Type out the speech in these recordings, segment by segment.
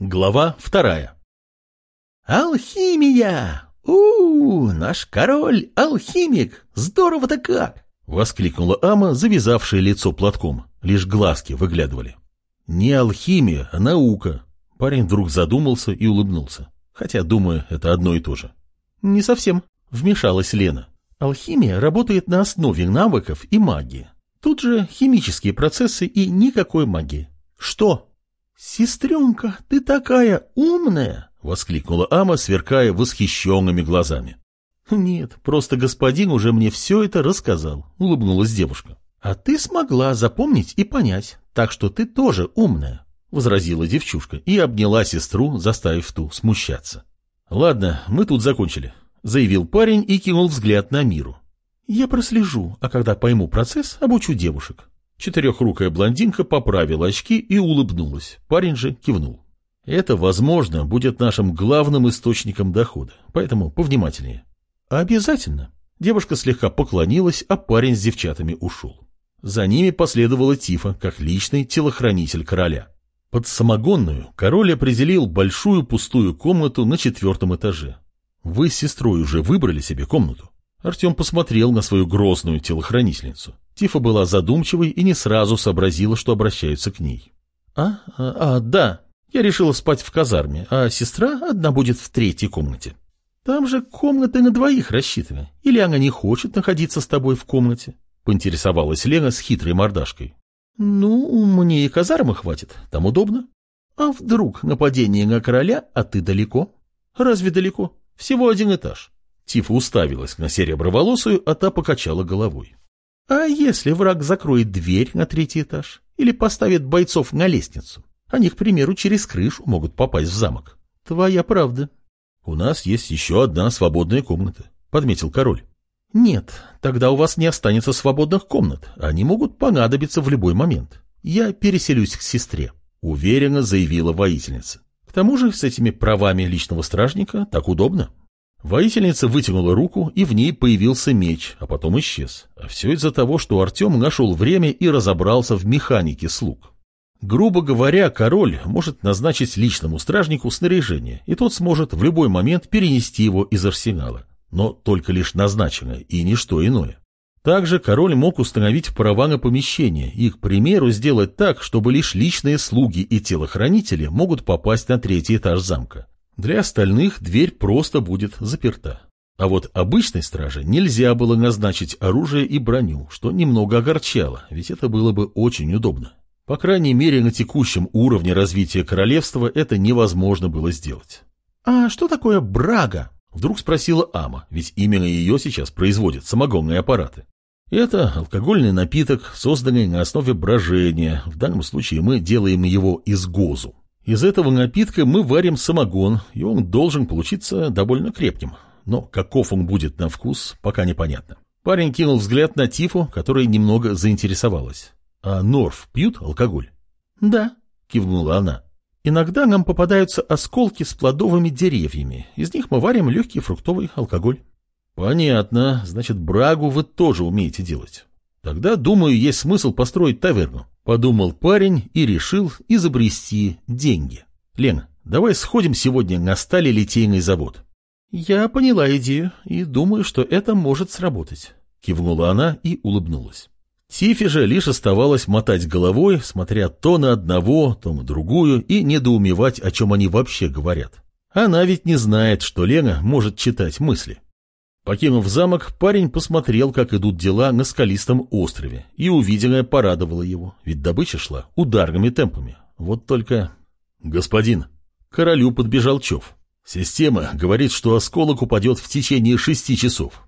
Глава вторая. «Алхимия! у, -у наш король алхимик! Здорово-то как!» — воскликнула Ама, завязавшая лицо платком. Лишь глазки выглядывали. «Не алхимия, а наука». Парень вдруг задумался и улыбнулся. Хотя, думаю, это одно и то же. «Не совсем», — вмешалась Лена. «Алхимия работает на основе навыков и магии. Тут же химические процессы и никакой магии. Что?» «Сестренка, ты такая умная!» — воскликнула Ама, сверкая восхищенными глазами. «Нет, просто господин уже мне все это рассказал», — улыбнулась девушка. «А ты смогла запомнить и понять, так что ты тоже умная», — возразила девчушка и обняла сестру, заставив ту смущаться. «Ладно, мы тут закончили», — заявил парень и кинул взгляд на миру. «Я прослежу, а когда пойму процесс, обучу девушек. Четырехрукая блондинка поправила очки и улыбнулась. Парень же кивнул. Это, возможно, будет нашим главным источником дохода, поэтому повнимательнее. Обязательно. Девушка слегка поклонилась, а парень с девчатами ушел. За ними последовала Тифа, как личный телохранитель короля. Под самогонную король определил большую пустую комнату на четвертом этаже. Вы с сестрой уже выбрали себе комнату? Артем посмотрел на свою грозную телохранительницу. Тифа была задумчивой и не сразу сообразила, что обращаются к ней. «А, а, а, да, я решила спать в казарме, а сестра одна будет в третьей комнате. Там же комнаты на двоих рассчитаны. Или она не хочет находиться с тобой в комнате?» — поинтересовалась Лена с хитрой мордашкой. «Ну, мне и казармы хватит, там удобно. А вдруг нападение на короля, а ты далеко? Разве далеко? Всего один этаж». Тифа уставилась на сереброволосую, а та покачала головой. А если враг закроет дверь на третий этаж или поставит бойцов на лестницу? Они, к примеру, через крышу могут попасть в замок. Твоя правда. У нас есть еще одна свободная комната, подметил король. Нет, тогда у вас не останется свободных комнат. Они могут понадобиться в любой момент. Я переселюсь к сестре, уверенно заявила воительница. К тому же с этими правами личного стражника так удобно. Воительница вытянула руку, и в ней появился меч, а потом исчез. А все из-за того, что Артем нашел время и разобрался в механике слуг. Грубо говоря, король может назначить личному стражнику снаряжение, и тот сможет в любой момент перенести его из арсенала, но только лишь назначенное и ничто иное. Также король мог установить права на помещение и, к примеру, сделать так, чтобы лишь личные слуги и телохранители могут попасть на третий этаж замка. Для остальных дверь просто будет заперта. А вот обычной страже нельзя было назначить оружие и броню, что немного огорчало, ведь это было бы очень удобно. По крайней мере, на текущем уровне развития королевства это невозможно было сделать. «А что такое брага?» — вдруг спросила Ама, ведь именно ее сейчас производят самогонные аппараты. Это алкогольный напиток, созданный на основе брожения. В данном случае мы делаем его из гозу. Из этого напитка мы варим самогон, и он должен получиться довольно крепким. Но каков он будет на вкус, пока непонятно. Парень кинул взгляд на Тифу, которая немного заинтересовалась. «А Норф пьют алкоголь?» «Да», — кивнула она. «Иногда нам попадаются осколки с плодовыми деревьями. Из них мы варим легкий фруктовый алкоголь». «Понятно. Значит, брагу вы тоже умеете делать. Тогда, думаю, есть смысл построить таверну. Подумал парень и решил изобрести деньги. Лена, давай сходим сегодня на сталелитейный завод. Я поняла идею и думаю, что это может сработать. Кивнула она и улыбнулась. Тифи же лишь оставалось мотать головой, смотря то на одного, то на другую, и недоумевать, о чем они вообще говорят. Она ведь не знает, что Лена может читать мысли. Покинув замок, парень посмотрел, как идут дела на скалистом острове, и увиденное порадовало его, ведь добыча шла ударными темпами. Вот только... Господин, королю подбежал Чов. Система говорит, что осколок упадет в течение шести часов.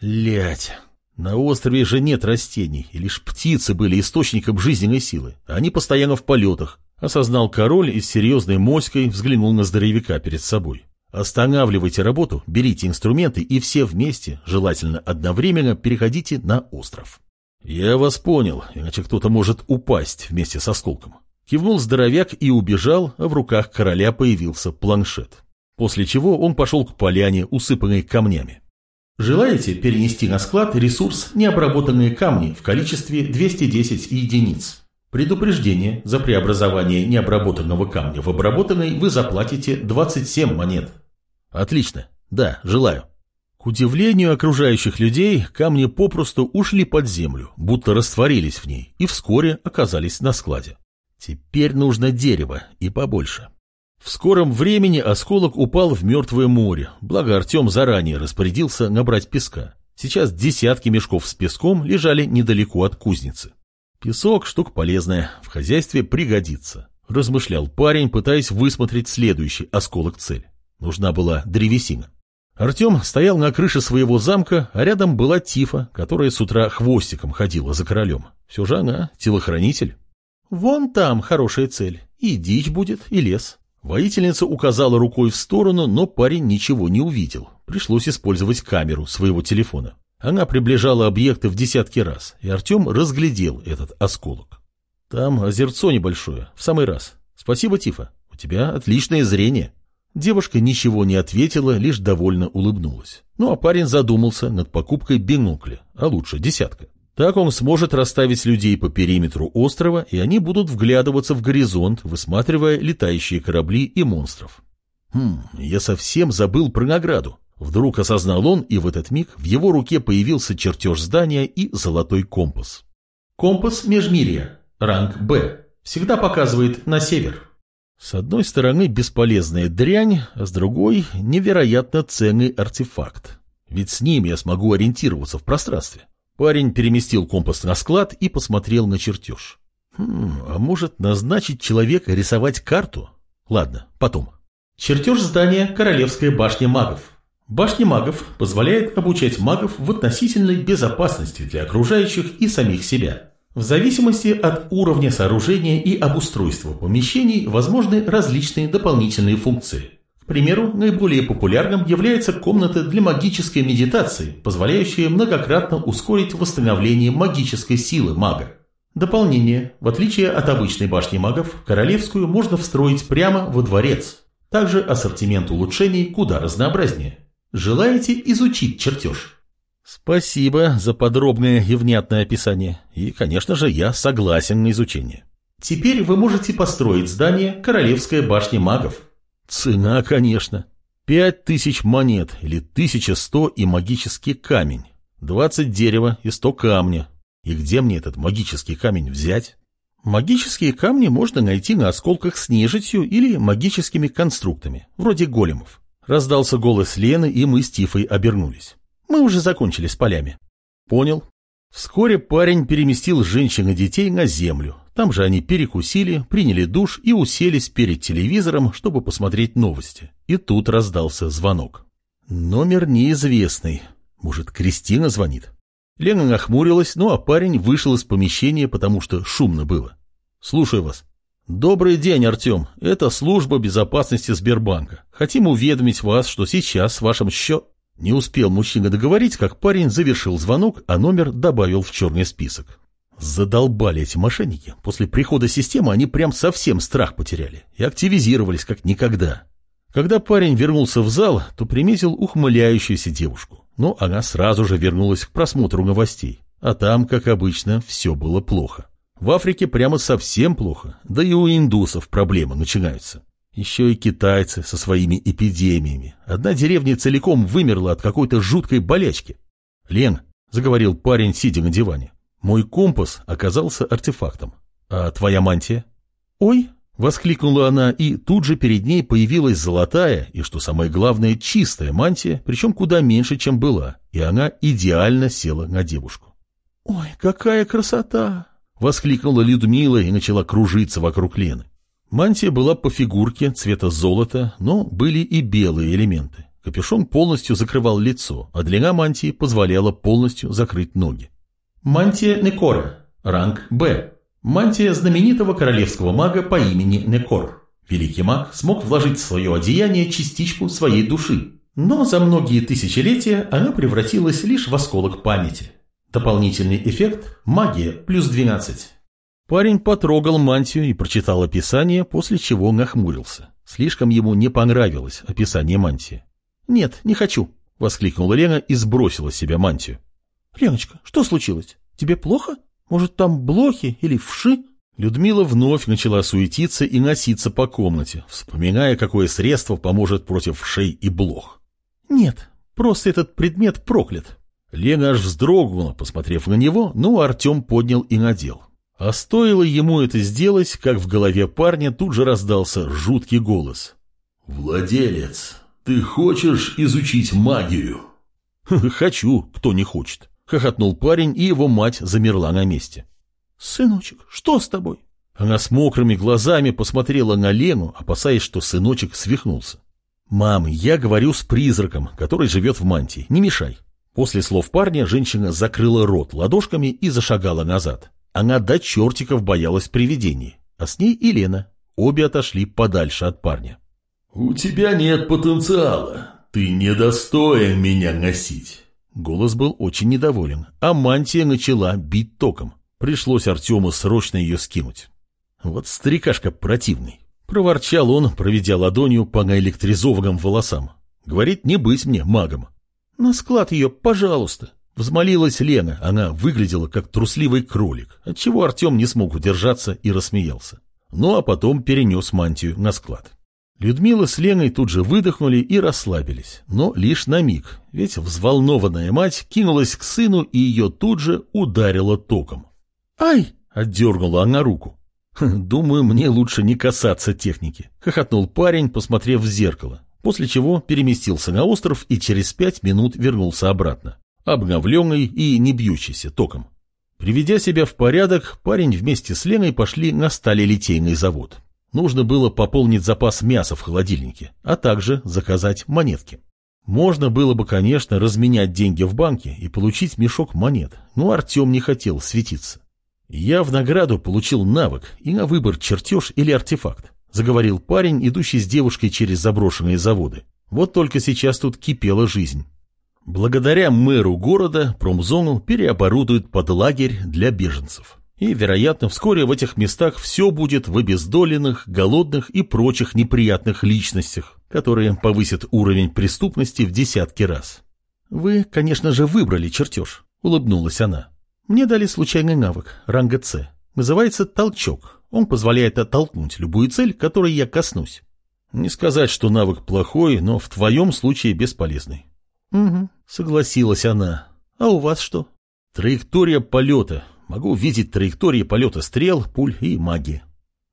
Лять, на острове же нет растений, и лишь птицы были источником жизненной силы. Они постоянно в полетах, осознал король и с серьезной моськой взглянул на здоровяка перед собой. Останавливайте работу, берите инструменты и все вместе, желательно одновременно, переходите на остров. Я вас понял, иначе кто-то может упасть вместе с осколком. Кивнул здоровяк и убежал, а в руках короля появился планшет. После чего он пошел к поляне, усыпанной камнями. Желаете перенести на склад ресурс необработанные камни в количестве 210 единиц? Предупреждение, за преобразование необработанного камня в обработанный вы заплатите 27 монет. Отлично. Да, желаю. К удивлению окружающих людей, камни попросту ушли под землю, будто растворились в ней, и вскоре оказались на складе. Теперь нужно дерево, и побольше. В скором времени осколок упал в мертвое море, благо Артем заранее распорядился набрать песка. Сейчас десятки мешков с песком лежали недалеко от кузницы. Песок – штука полезная, в хозяйстве пригодится, размышлял парень, пытаясь высмотреть следующий осколок цель. Нужна была древесина. Артем стоял на крыше своего замка, а рядом была Тифа, которая с утра хвостиком ходила за королем. Все же она телохранитель. «Вон там хорошая цель. И дичь будет, и лес». Воительница указала рукой в сторону, но парень ничего не увидел. Пришлось использовать камеру своего телефона. Она приближала объекты в десятки раз, и Артем разглядел этот осколок. Там озерцо небольшое, в самый раз. Спасибо, Тифа, у тебя отличное зрение. Девушка ничего не ответила, лишь довольно улыбнулась. Ну а парень задумался над покупкой бинокля, а лучше десятка. Так он сможет расставить людей по периметру острова, и они будут вглядываться в горизонт, высматривая летающие корабли и монстров. Хм, я совсем забыл про награду. Вдруг осознал он, и в этот миг в его руке появился чертеж здания и золотой компас. Компас Межмирья. Ранг Б. Всегда показывает на север. С одной стороны бесполезная дрянь, а с другой невероятно ценный артефакт. Ведь с ним я смогу ориентироваться в пространстве. Парень переместил компас на склад и посмотрел на чертеж. Хм, а может назначить человека рисовать карту? Ладно, потом. Чертеж здания Королевская башня магов. Башня магов позволяет обучать магов в относительной безопасности для окружающих и самих себя. В зависимости от уровня сооружения и обустройства помещений возможны различные дополнительные функции. К примеру, наиболее популярным является комната для магической медитации, позволяющая многократно ускорить восстановление магической силы мага. Дополнение. В отличие от обычной башни магов, королевскую можно встроить прямо во дворец. Также ассортимент улучшений куда разнообразнее. Желаете изучить чертеж? Спасибо за подробное и внятное описание. И, конечно же, я согласен на изучение. Теперь вы можете построить здание Королевская башня магов. Цена, конечно. Пять тысяч монет или тысяча сто и магический камень. Двадцать дерева и сто камня. И где мне этот магический камень взять? Магические камни можно найти на осколках с нежитью или магическими конструктами, вроде големов. Раздался голос Лены, и мы с Тифой обернулись. Мы уже закончили с полями. Понял. Вскоре парень переместил женщин и детей на землю. Там же они перекусили, приняли душ и уселись перед телевизором, чтобы посмотреть новости. И тут раздался звонок. Номер неизвестный. Может, Кристина звонит? Лена нахмурилась, ну а парень вышел из помещения, потому что шумно было. Слушаю вас. «Добрый день, Артем. Это служба безопасности Сбербанка. Хотим уведомить вас, что сейчас с вашим счет...» Не успел мужчина договорить, как парень завершил звонок, а номер добавил в черный список. Задолбали эти мошенники. После прихода системы они прям совсем страх потеряли и активизировались как никогда. Когда парень вернулся в зал, то приметил ухмыляющуюся девушку. Но она сразу же вернулась к просмотру новостей. А там, как обычно, все было плохо. В Африке прямо совсем плохо, да и у индусов проблемы начинаются. Еще и китайцы со своими эпидемиями. Одна деревня целиком вымерла от какой-то жуткой болячки. «Лен», — заговорил парень, сидя на диване, — «мой компас оказался артефактом. А твоя мантия?» «Ой», — воскликнула она, и тут же перед ней появилась золотая и, что самое главное, чистая мантия, причем куда меньше, чем была, и она идеально села на девушку. «Ой, какая красота!» Воскликнула Людмила и начала кружиться вокруг Лены. Мантия была по фигурке цвета золота, но были и белые элементы. Капюшон полностью закрывал лицо, а длина мантии позволяла полностью закрыть ноги. Мантия Некора. Ранг Б. Мантия знаменитого королевского мага по имени Некор. Великий маг смог вложить в свое одеяние частичку своей души, но за многие тысячелетия она превратилась лишь в осколок памяти. Дополнительный эффект – магия плюс 12. Парень потрогал мантию и прочитал описание, после чего нахмурился. Слишком ему не понравилось описание мантии. «Нет, не хочу», — воскликнула Лена и сбросила с себя мантию. «Леночка, что случилось? Тебе плохо? Может, там блохи или вши?» Людмила вновь начала суетиться и носиться по комнате, вспоминая, какое средство поможет против шей и блох. «Нет, просто этот предмет проклят». Лена аж вздрогнула, посмотрев на него, но Артем поднял и надел. А стоило ему это сделать, как в голове парня тут же раздался жуткий голос. «Владелец, ты хочешь изучить магию?» «Хочу, кто не хочет», — хохотнул парень, и его мать замерла на месте. «Сыночек, что с тобой?» Она с мокрыми глазами посмотрела на Лену, опасаясь, что сыночек свихнулся. «Мам, я говорю с призраком, который живет в мантии. Не мешай». После слов парня женщина закрыла рот ладошками и зашагала назад. Она до чертиков боялась привидений, а с ней и Лена. Обе отошли подальше от парня. «У тебя нет потенциала. Ты недостоин меня носить». Голос был очень недоволен, а мантия начала бить током. Пришлось Артему срочно ее скинуть. Вот старикашка противный. Проворчал он, проведя ладонью по наэлектризованным волосам. Говорит, не быть мне магом. На склад ее, пожалуйста. Взмолилась Лена, она выглядела как трусливый кролик, отчего Артем не смог удержаться и рассмеялся. Ну а потом перенес мантию на склад. Людмила с Леной тут же выдохнули и расслабились, но лишь на миг, ведь взволнованная мать кинулась к сыну и ее тут же ударила током. «Ай!» — отдернула она руку. «Хм, «Думаю, мне лучше не касаться техники», — хохотнул парень, посмотрев в зеркало, после чего переместился на остров и через пять минут вернулся обратно обновленный и не бьющийся током. Приведя себя в порядок, парень вместе с Леной пошли на сталелитейный завод. Нужно было пополнить запас мяса в холодильнике, а также заказать монетки. Можно было бы, конечно, разменять деньги в банке и получить мешок монет, но Артем не хотел светиться. «Я в награду получил навык и на выбор чертеж или артефакт», заговорил парень, идущий с девушкой через заброшенные заводы. Вот только сейчас тут кипела жизнь. Благодаря мэру города промзону переоборудуют под лагерь для беженцев. И, вероятно, вскоре в этих местах все будет в обездоленных, голодных и прочих неприятных личностях, которые повысят уровень преступности в десятки раз. «Вы, конечно же, выбрали чертеж», — улыбнулась она. «Мне дали случайный навык, ранга С. Называется «толчок». Он позволяет оттолкнуть любую цель, которой я коснусь. Не сказать, что навык плохой, но в твоем случае бесполезный. «Угу», — согласилась она. «А у вас что?» «Траектория полета. Могу видеть траектории полета стрел, пуль и магии».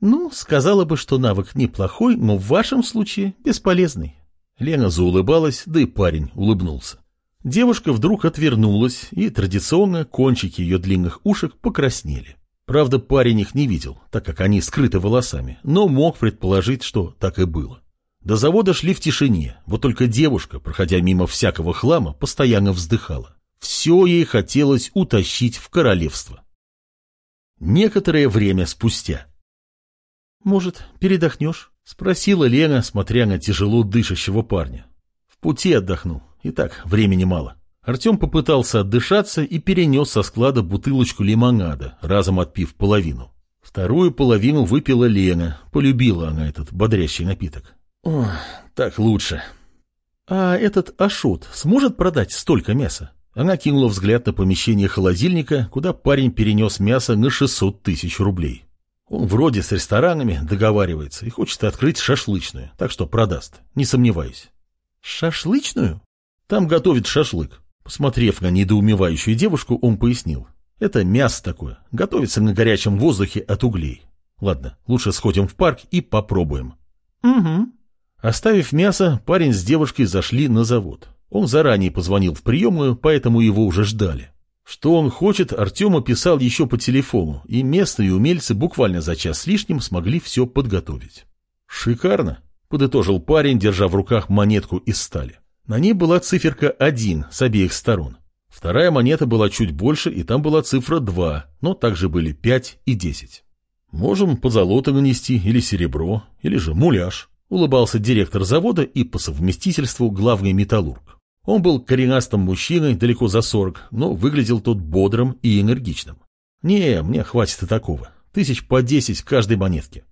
«Ну, сказала бы, что навык неплохой, но в вашем случае бесполезный». Лена заулыбалась, да и парень улыбнулся. Девушка вдруг отвернулась, и традиционно кончики ее длинных ушек покраснели. Правда, парень их не видел, так как они скрыты волосами, но мог предположить, что так и было. До завода шли в тишине, вот только девушка, проходя мимо всякого хлама, постоянно вздыхала. Все ей хотелось утащить в королевство. Некоторое время спустя. «Может, передохнешь?» — спросила Лена, смотря на тяжело дышащего парня. «В пути отдохну. И так, времени мало». Артем попытался отдышаться и перенес со склада бутылочку лимонада, разом отпив половину. Вторую половину выпила Лена, полюбила она этот бодрящий напиток. О, так лучше. А этот Ашот сможет продать столько мяса? Она кинула взгляд на помещение холодильника, куда парень перенес мясо на 600 тысяч рублей. Он вроде с ресторанами договаривается и хочет открыть шашлычную, так что продаст, не сомневаюсь. Шашлычную? Там готовит шашлык. Посмотрев на недоумевающую девушку, он пояснил. Это мясо такое, готовится на горячем воздухе от углей. Ладно, лучше сходим в парк и попробуем. Угу. Оставив мясо, парень с девушкой зашли на завод. Он заранее позвонил в приемную, поэтому его уже ждали. Что он хочет, Артем описал еще по телефону, и местные умельцы буквально за час с лишним смогли все подготовить. «Шикарно», — подытожил парень, держа в руках монетку из стали. На ней была циферка 1 с обеих сторон. Вторая монета была чуть больше, и там была цифра 2, но также были 5 и 10. Можем позолото нанести, или серебро, или же муляж. Улыбался директор завода и по совместительству главный металлург. Он был коренастым мужчиной, далеко за сорок, но выглядел тот бодрым и энергичным. «Не, мне хватит и такого. Тысяч по десять каждой монетке».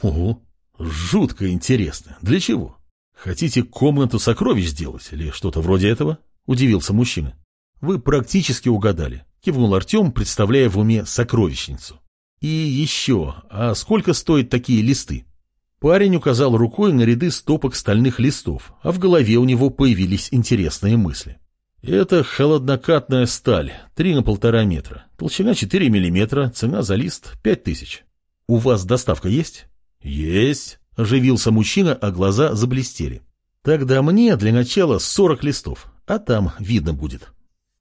«Ого, жутко интересно. Для чего? Хотите комнату сокровищ сделать или что-то вроде этого?» – удивился мужчина. «Вы практически угадали», – кивнул Артем, представляя в уме сокровищницу. И еще, а сколько стоят такие листы? Парень указал рукой на ряды стопок стальных листов, а в голове у него появились интересные мысли. Это холоднокатная сталь, 3 на полтора метра, толщина 4 миллиметра, цена за лист 5 тысяч. У вас доставка есть? Есть, оживился мужчина, а глаза заблестели. Тогда мне для начала 40 листов, а там видно будет.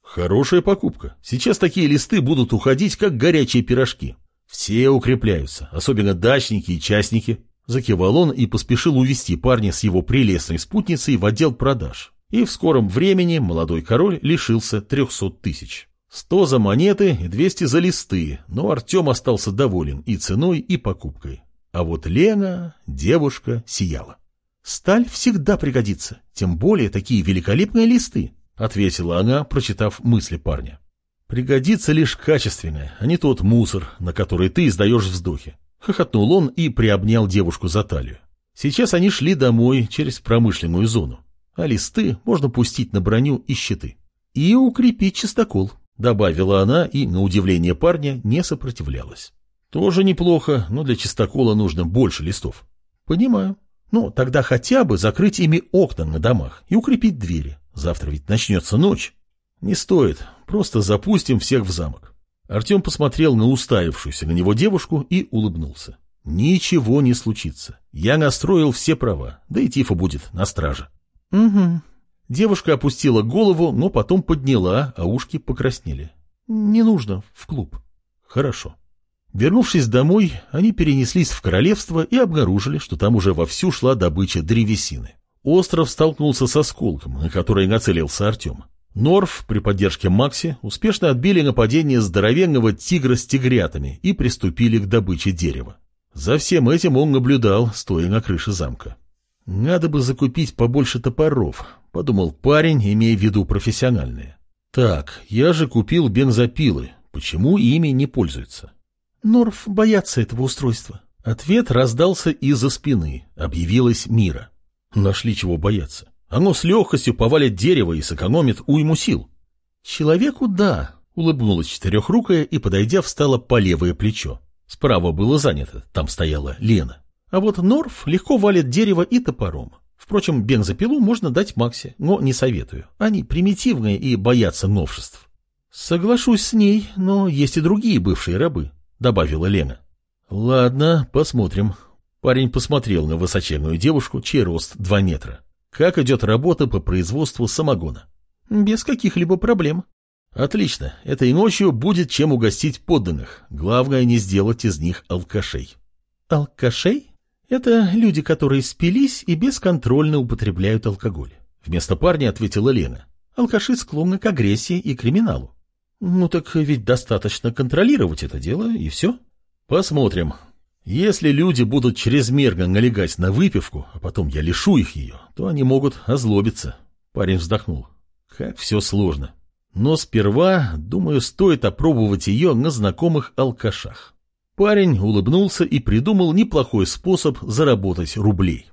Хорошая покупка. Сейчас такие листы будут уходить, как горячие пирожки. Все укрепляются, особенно дачники и частники. Закивал он и поспешил увести парня с его прелестной спутницей в отдел продаж. И в скором времени молодой король лишился трехсот тысяч. Сто за монеты и двести за листы, но Артем остался доволен и ценой, и покупкой. А вот Лена, девушка, сияла. «Сталь всегда пригодится, тем более такие великолепные листы», ответила она, прочитав мысли парня. «Пригодится лишь качественное, а не тот мусор, на который ты издаешь вздохи. Хохотнул он и приобнял девушку за талию. Сейчас они шли домой через промышленную зону, а листы можно пустить на броню и щиты. И укрепить чистокол, добавила она и, на удивление парня, не сопротивлялась. Тоже неплохо, но для чистокола нужно больше листов. Понимаю. Ну, тогда хотя бы закрыть ими окна на домах и укрепить двери. Завтра ведь начнется ночь. Не стоит, просто запустим всех в замок. Артем посмотрел на уставившуюся на него девушку и улыбнулся. «Ничего не случится. Я настроил все права, да и Тифа будет на страже». «Угу». Девушка опустила голову, но потом подняла, а ушки покраснели. «Не нужно в клуб». «Хорошо». Вернувшись домой, они перенеслись в королевство и обнаружили, что там уже вовсю шла добыча древесины. Остров столкнулся с осколком, на который нацелился Артем. Норф при поддержке Макси успешно отбили нападение здоровенного тигра с тигрятами и приступили к добыче дерева. За всем этим он наблюдал, стоя на крыше замка. «Надо бы закупить побольше топоров», — подумал парень, имея в виду профессиональные. «Так, я же купил бензопилы. Почему ими не пользуются?» «Норф боятся этого устройства». Ответ раздался из-за спины. Объявилась Мира. Нашли чего бояться. Оно с легкостью повалит дерево и сэкономит уйму сил. Человеку да, улыбнулась четырехрукая и, подойдя, встала по левое плечо. Справа было занято, там стояла Лена. А вот Норф легко валит дерево и топором. Впрочем, бензопилу можно дать Максе, но не советую. Они примитивные и боятся новшеств. Соглашусь с ней, но есть и другие бывшие рабы, добавила Лена. Ладно, посмотрим. Парень посмотрел на высоченную девушку, чей рост два метра. Как идет работа по производству самогона? Без каких-либо проблем. Отлично, этой ночью будет чем угостить подданных. Главное не сделать из них алкашей. Алкашей? Это люди, которые спились и бесконтрольно употребляют алкоголь. Вместо парня ответила Лена. Алкаши склонны к агрессии и криминалу. Ну так ведь достаточно контролировать это дело, и все. Посмотрим, если люди будут чрезмерно налегать на выпивку, а потом я лишу их ее, то они могут озлобиться. Парень вздохнул. Как все сложно. Но сперва, думаю, стоит опробовать ее на знакомых алкашах. Парень улыбнулся и придумал неплохой способ заработать рублей.